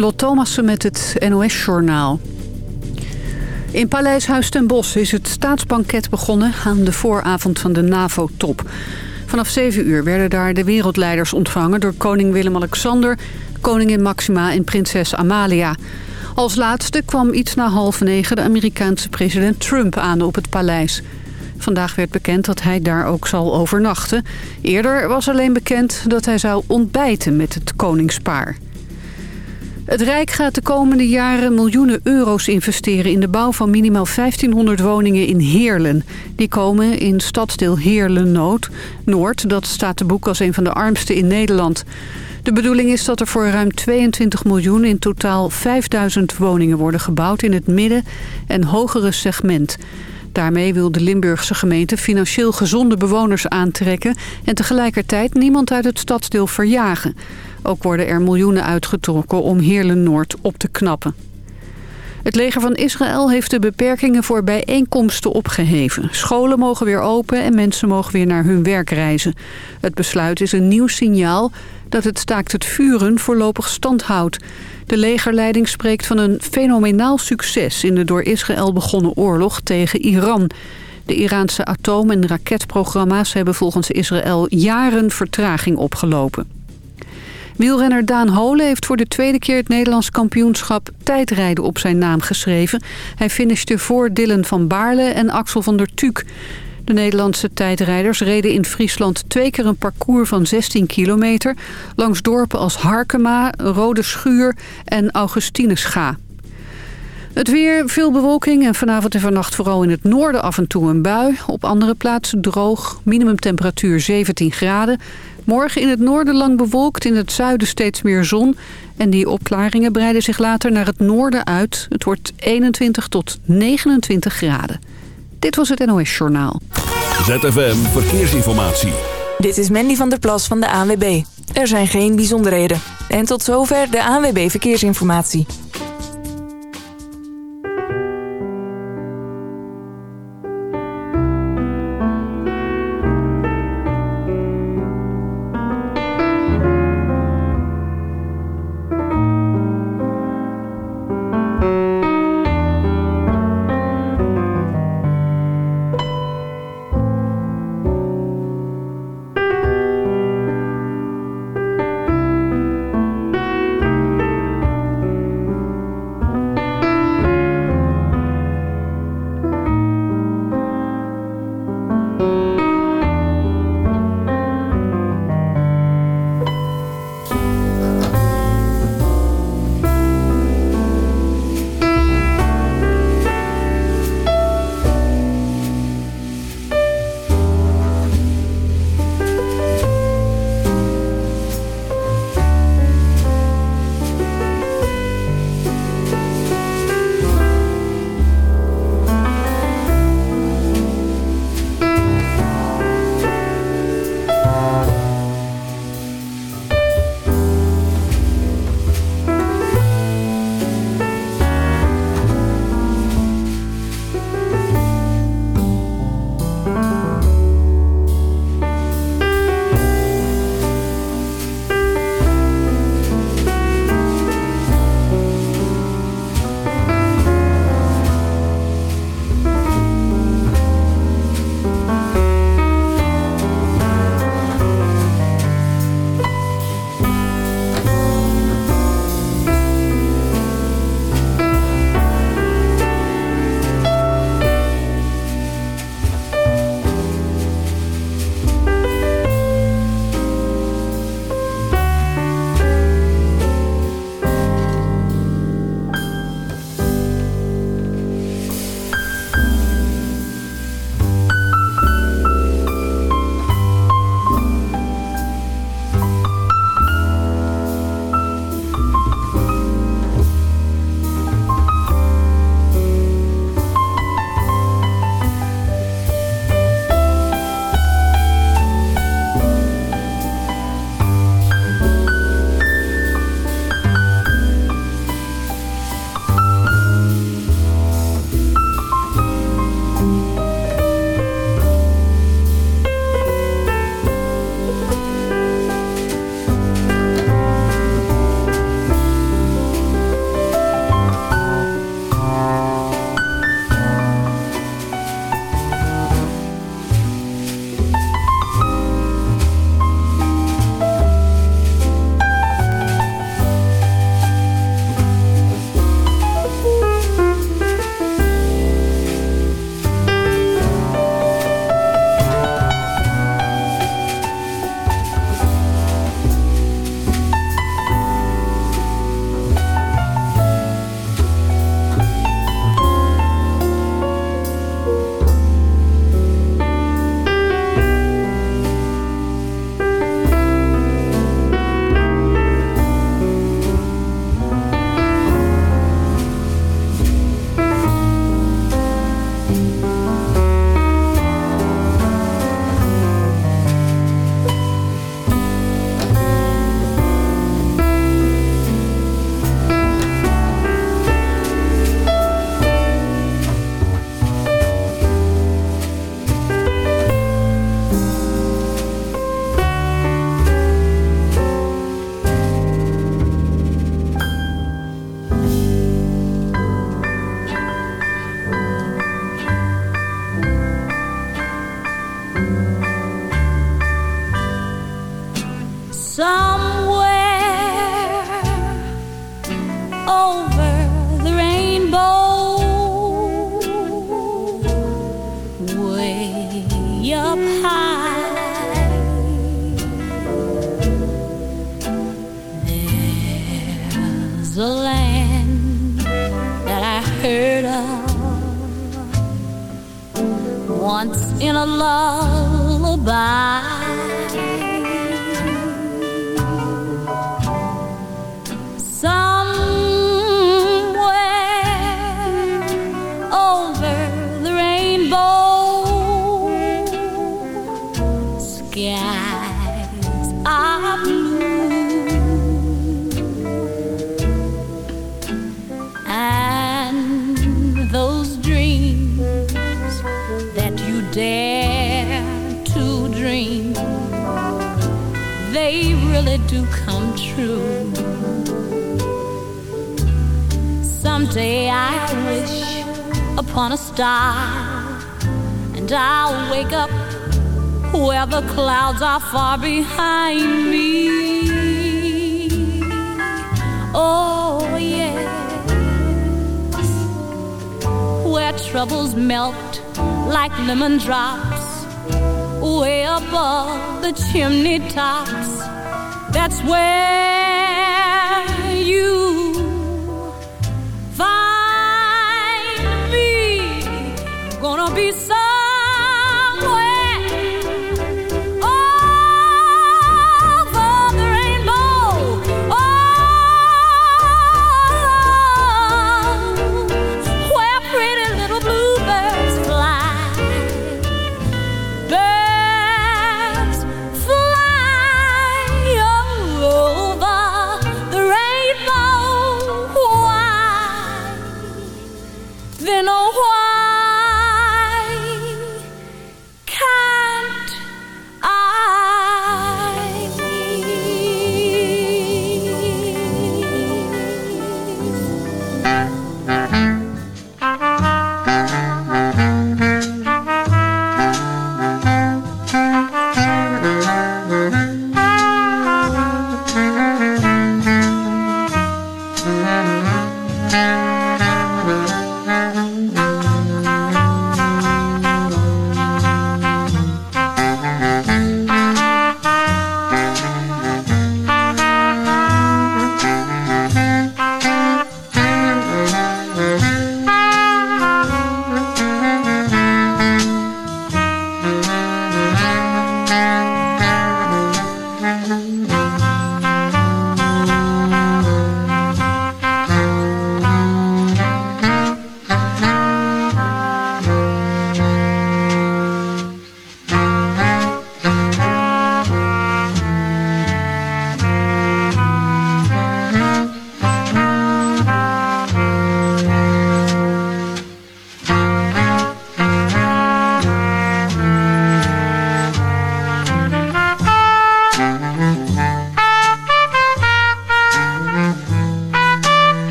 Lieselot Thomassen met het NOS-journaal. In Paleis Huis ten Bosch is het staatsbanket begonnen aan de vooravond van de NAVO-top. Vanaf 7 uur werden daar de wereldleiders ontvangen door koning Willem-Alexander, koningin Maxima en prinses Amalia. Als laatste kwam iets na half negen de Amerikaanse president Trump aan op het paleis. Vandaag werd bekend dat hij daar ook zal overnachten. Eerder was alleen bekend dat hij zou ontbijten met het koningspaar. Het Rijk gaat de komende jaren miljoenen euro's investeren... in de bouw van minimaal 1500 woningen in Heerlen. Die komen in stadsdeel Heerlen-Noord. Dat staat te boek als een van de armste in Nederland. De bedoeling is dat er voor ruim 22 miljoen in totaal 5000 woningen worden gebouwd... in het midden- en hogere segment. Daarmee wil de Limburgse gemeente financieel gezonde bewoners aantrekken... en tegelijkertijd niemand uit het stadsdeel verjagen... Ook worden er miljoenen uitgetrokken om Heerlen-Noord op te knappen. Het leger van Israël heeft de beperkingen voor bijeenkomsten opgeheven. Scholen mogen weer open en mensen mogen weer naar hun werk reizen. Het besluit is een nieuw signaal dat het staakt het vuren voorlopig stand houdt. De legerleiding spreekt van een fenomenaal succes in de door Israël begonnen oorlog tegen Iran. De Iraanse atoom- en raketprogramma's hebben volgens Israël jaren vertraging opgelopen. Wielrenner Daan Holen heeft voor de tweede keer het Nederlands kampioenschap tijdrijden op zijn naam geschreven. Hij finishte voor Dylan van Baarle en Axel van der Tuuk. De Nederlandse tijdrijders reden in Friesland twee keer een parcours van 16 kilometer... langs dorpen als Harkema, Rode Schuur en Augustinesga. Het weer, veel bewolking en vanavond en vannacht vooral in het noorden af en toe een bui. Op andere plaatsen droog, minimumtemperatuur 17 graden. Morgen in het noorden lang bewolkt, in het zuiden steeds meer zon. En die opklaringen breiden zich later naar het noorden uit. Het wordt 21 tot 29 graden. Dit was het NOS Journaal. ZFM Verkeersinformatie. Dit is Mandy van der Plas van de ANWB. Er zijn geen bijzonderheden. En tot zover de ANWB Verkeersinformatie. Clouds are far behind me. Oh, yes. Where troubles melt like lemon drops, way above the chimney tops. That's where you be so.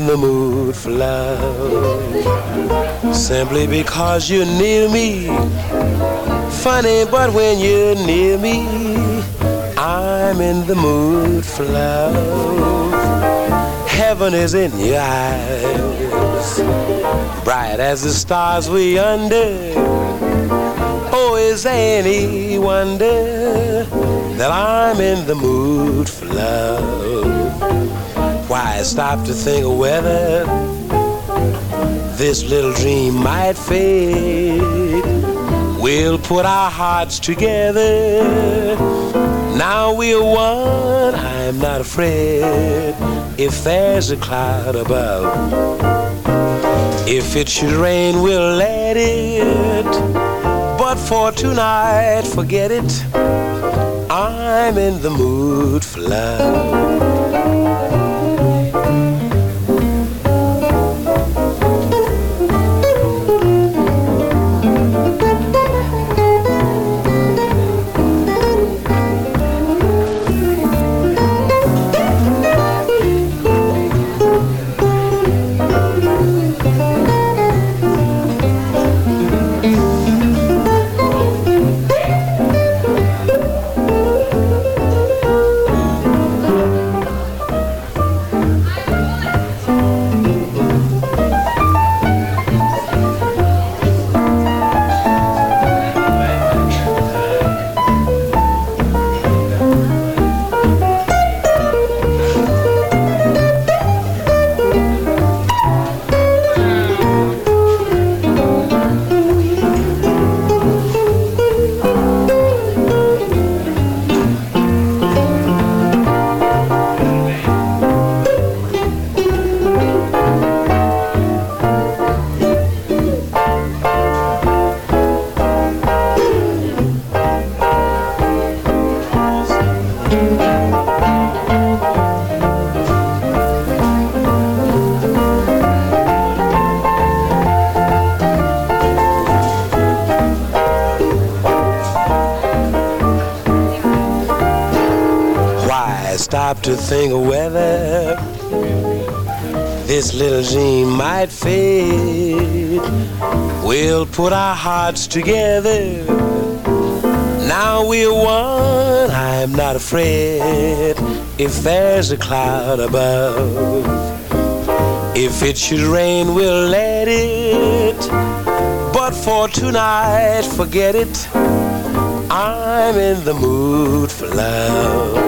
in the mood for love. Simply because you're near me. Funny, but when you're near me, I'm in the mood for love. Heaven is in your eyes, bright as the stars we under. Oh, is any wonder that I'm in the mood for love? Why stop to think of whether this little dream might fade? We'll put our hearts together. Now we're one. I'm not afraid if there's a cloud above. If it should rain, we'll let it. But for tonight, forget it. I'm in the mood for love. Put our hearts together. Now we're one. I'm not afraid if there's a cloud above. If it should rain, we'll let it. But for tonight, forget it. I'm in the mood for love.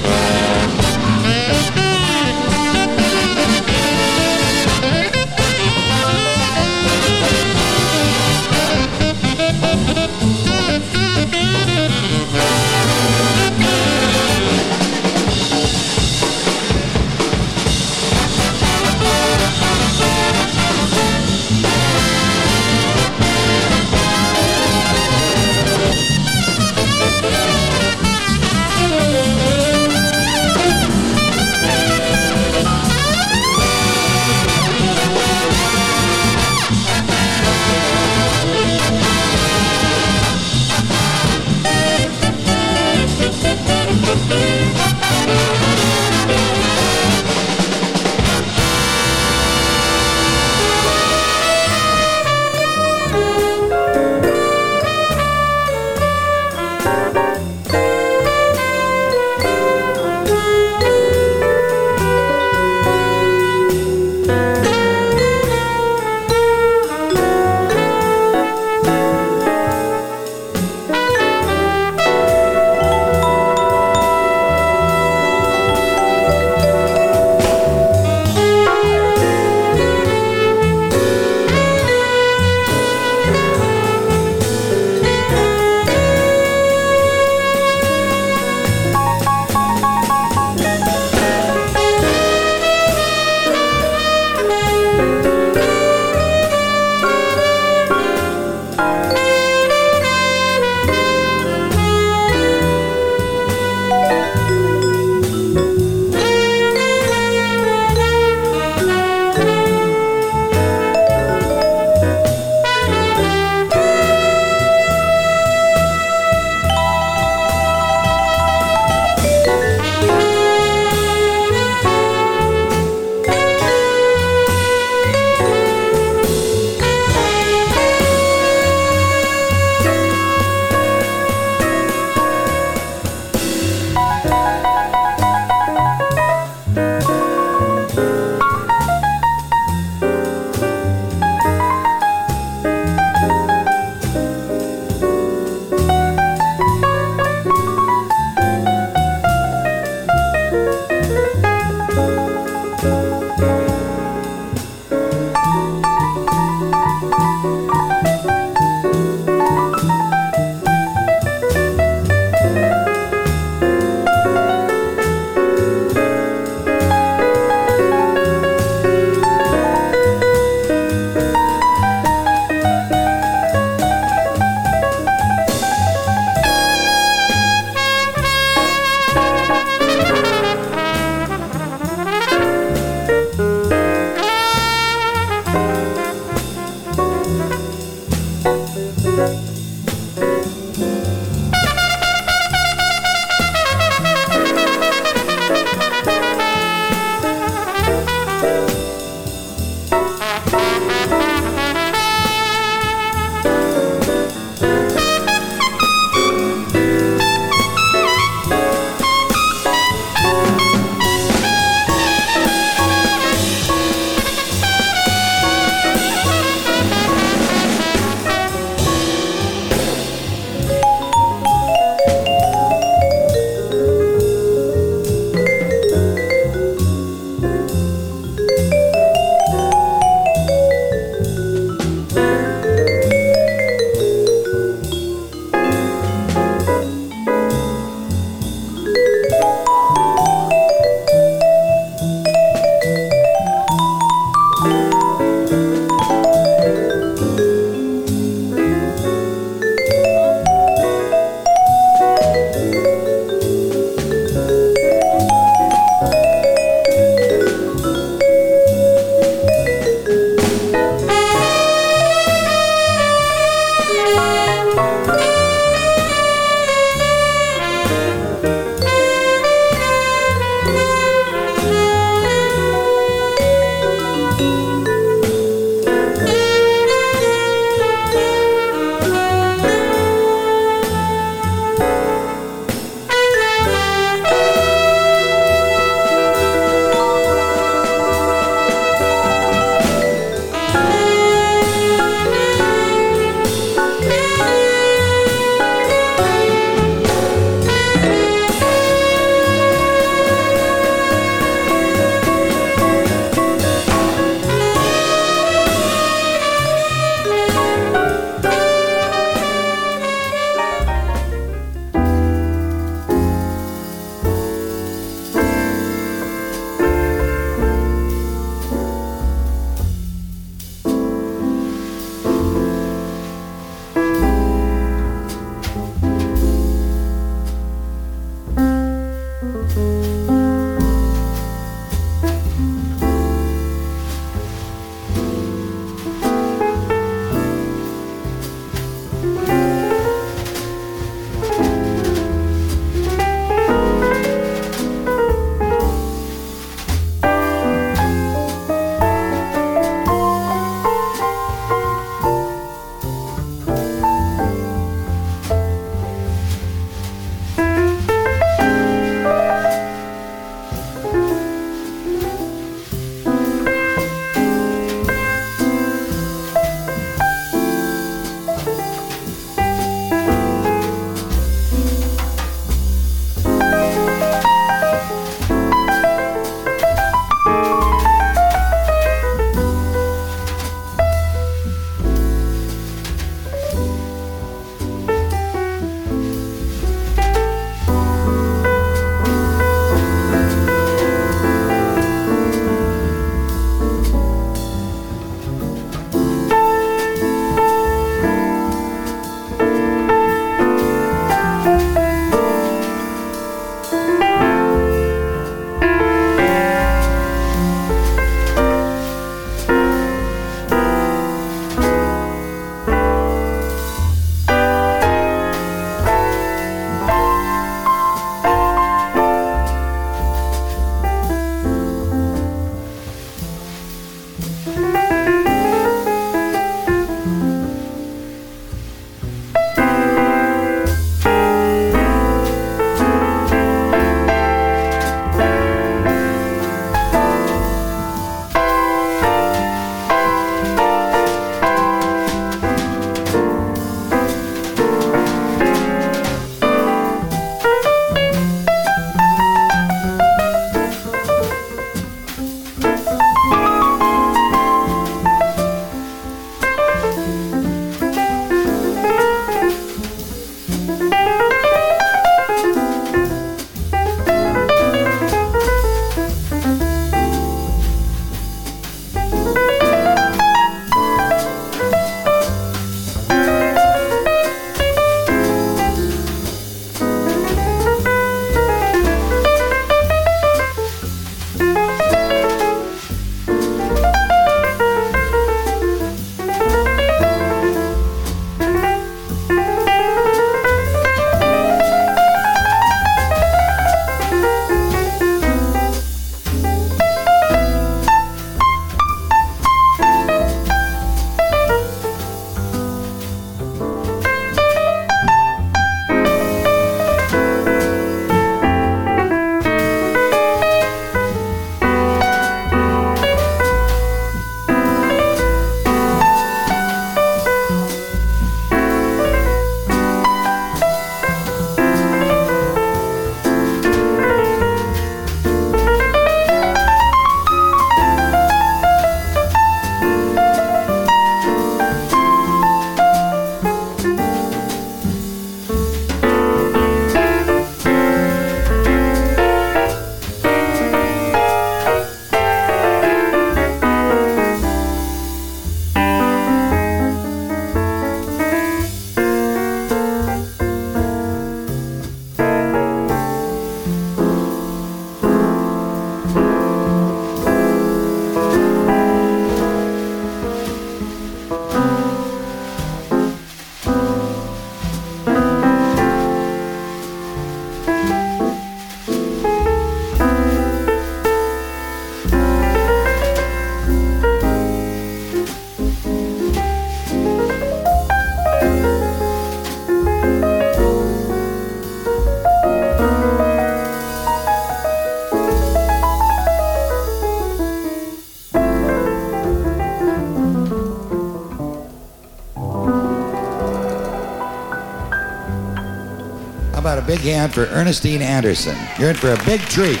About a big hand for Ernestine Anderson? You're in for a big treat.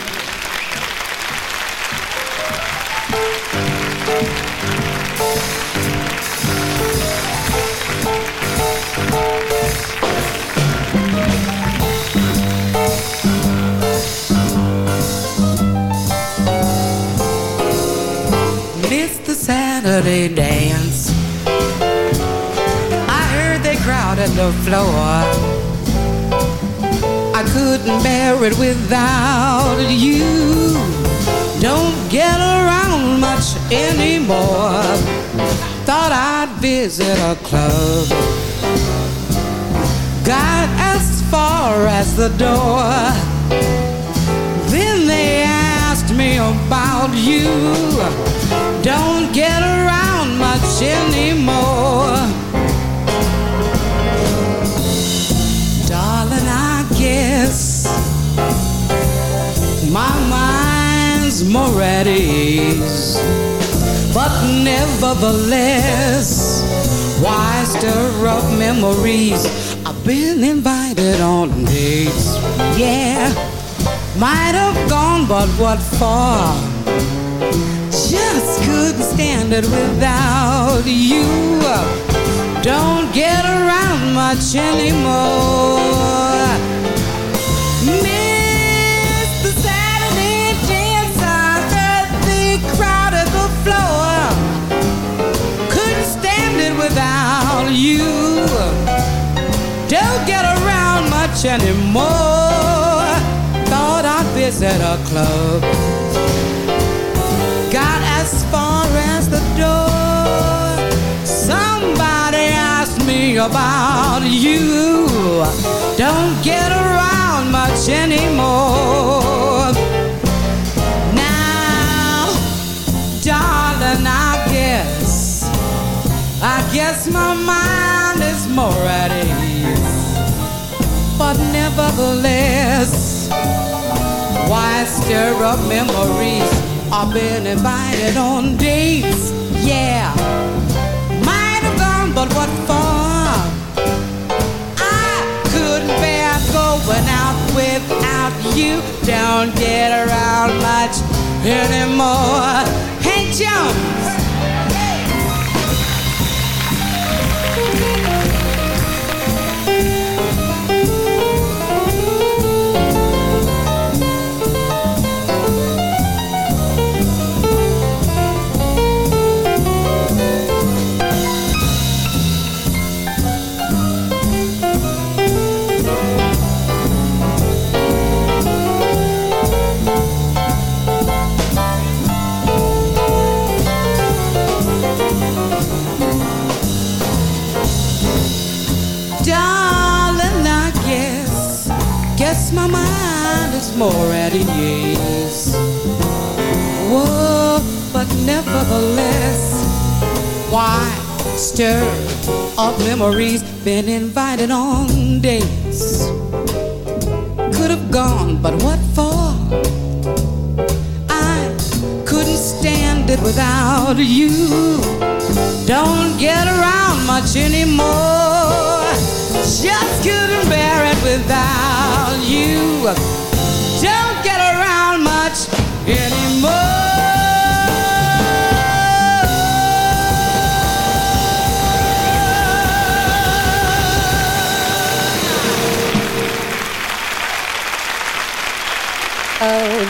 Saturday dance. I heard they crowded the floor. Couldn't without you. Don't get around much anymore. Thought I'd visit a club. Got as far as the door. Then they asked me about you. Don't get around much anymore. More at ease. But nevertheless, why stir up memories? I've been invited on dates, yeah. Might have gone, but what for? Just couldn't stand it without you. Don't get around much anymore. You. Don't get around much anymore. Thought I'd visit a club. Got as far as the door. Somebody asked me about you. Don't get around much anymore. Guess my mind is more at ease. But nevertheless, why stir up memories? I've been invited on dates, yeah. Might have gone, but what for? I couldn't bear going out without you. Don't get around much anymore. Hey, Jones. More at ease. Whoa, but nevertheless, why stir up memories? Been invited on dates. Could have gone, but what for? I couldn't stand it without you. Don't get around much anymore.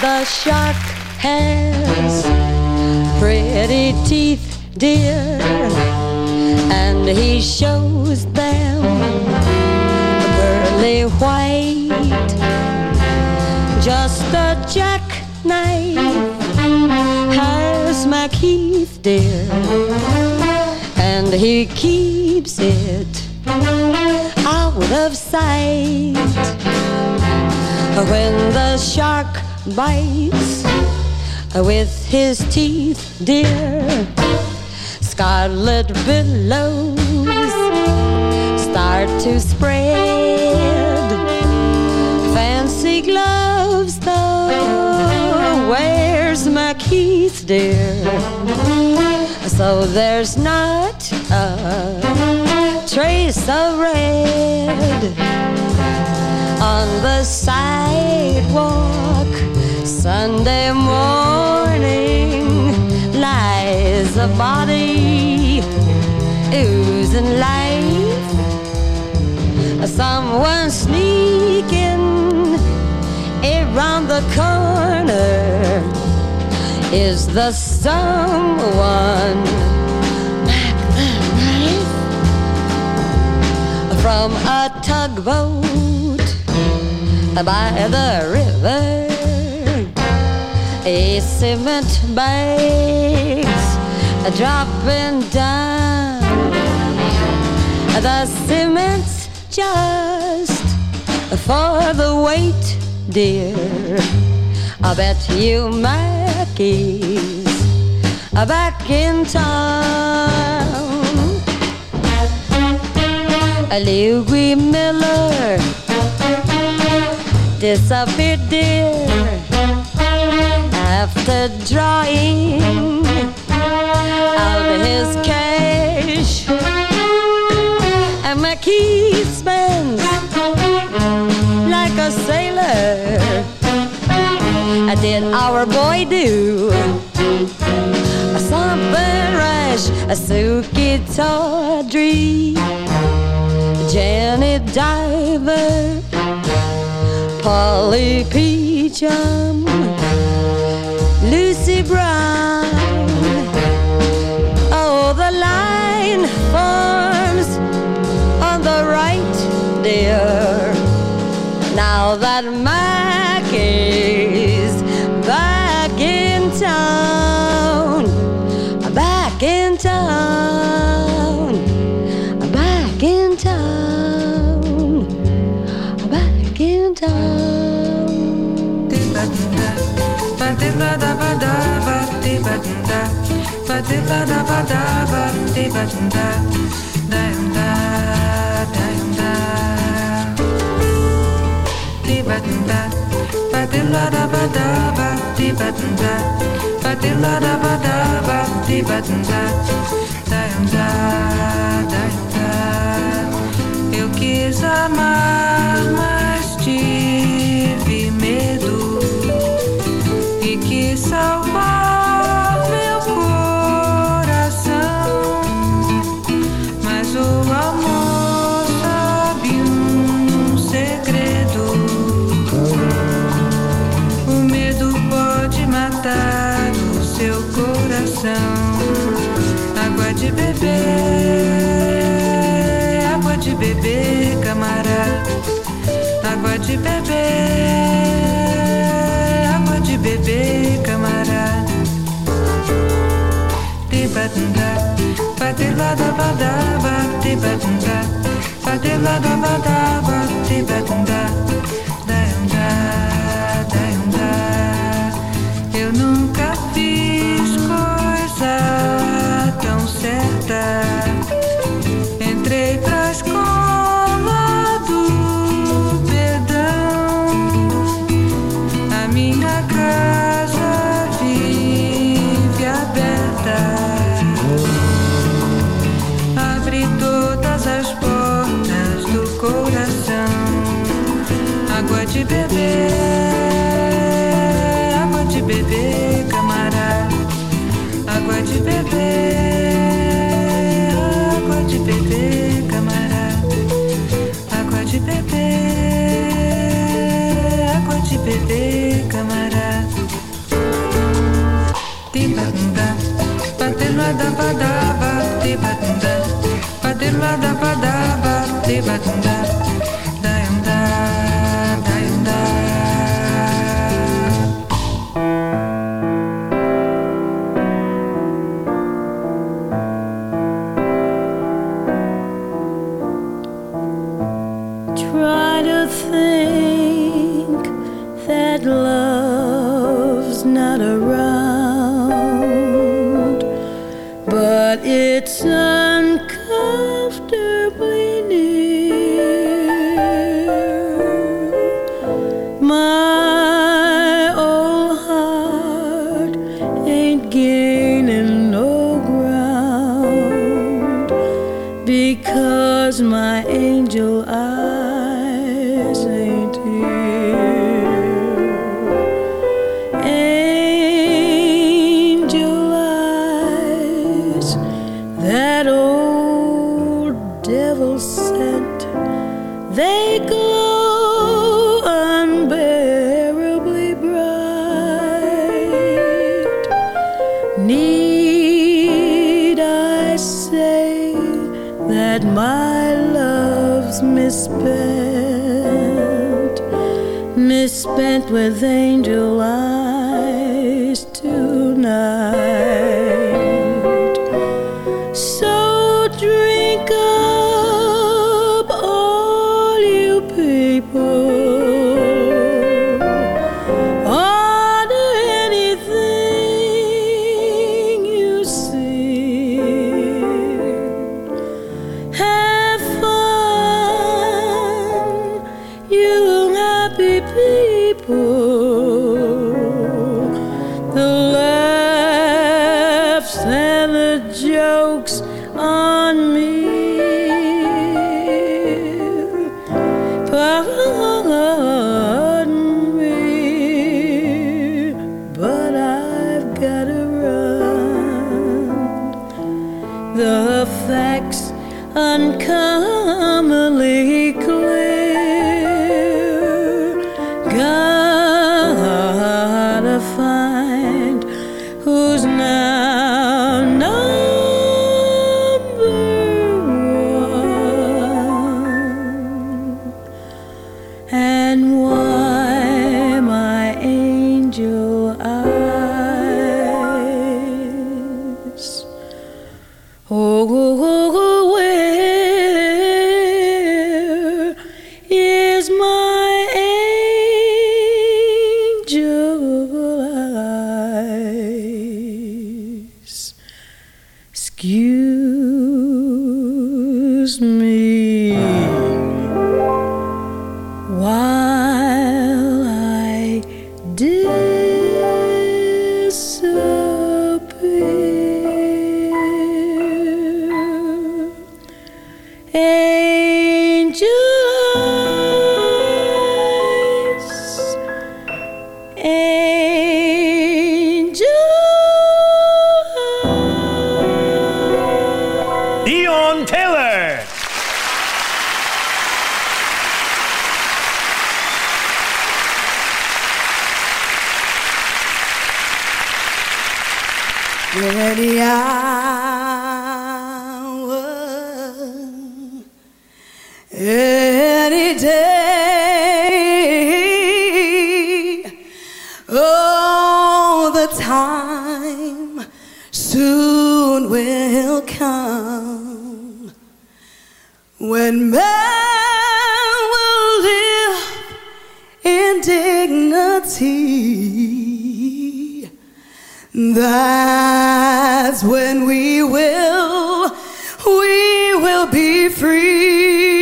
The shark has pretty teeth, dear, and he shows them pearly white. Just a jackknife has Macheath, dear, and he keeps it out of sight. When the shark bites with his teeth, dear, scarlet billows start to spread. Fancy gloves, though, where's Macheath, dear? So there's not a trace of red on the sidewalk. Sunday morning lies a body oozing life. Someone sneaking around the corner. Is the someone from a tugboat by the river? A cement bags dropping down. The cement's just for the weight, dear. I bet you Mackey's back in town. Louis Miller disappeared, dear, after drawing out his cash. And McKee spends like a sailor. Did our boy do a something rash? A Sukey Tawdry, Janet Diver, Polly Peachum, Now that Mackey's back in town, back in town, back in town, back in town. badilada, badilada badaba, di badinda, badilada badaba, di badinda, dayanda, dayanda. Eu quis amar. coração. Água de bebê, água de bebê, camarada. Água de bebê, água de bebê, camarada. Tibatunda, patelada badaba, tibatunda, patelada badaba, tibatunda. Badaba, tibadunda, daiunda, the time soon will come when man will live in dignity. That's when we will, we will be free.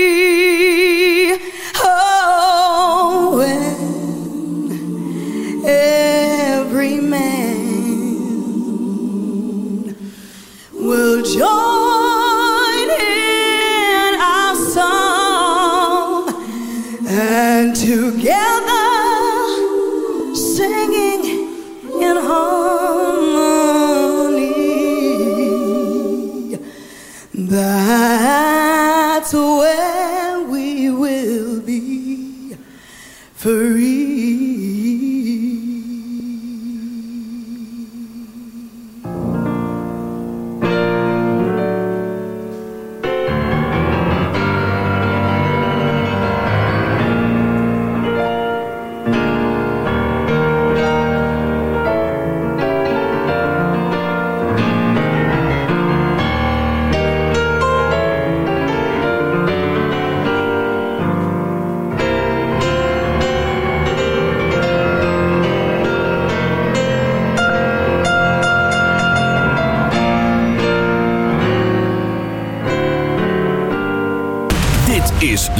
that's where we will be forever.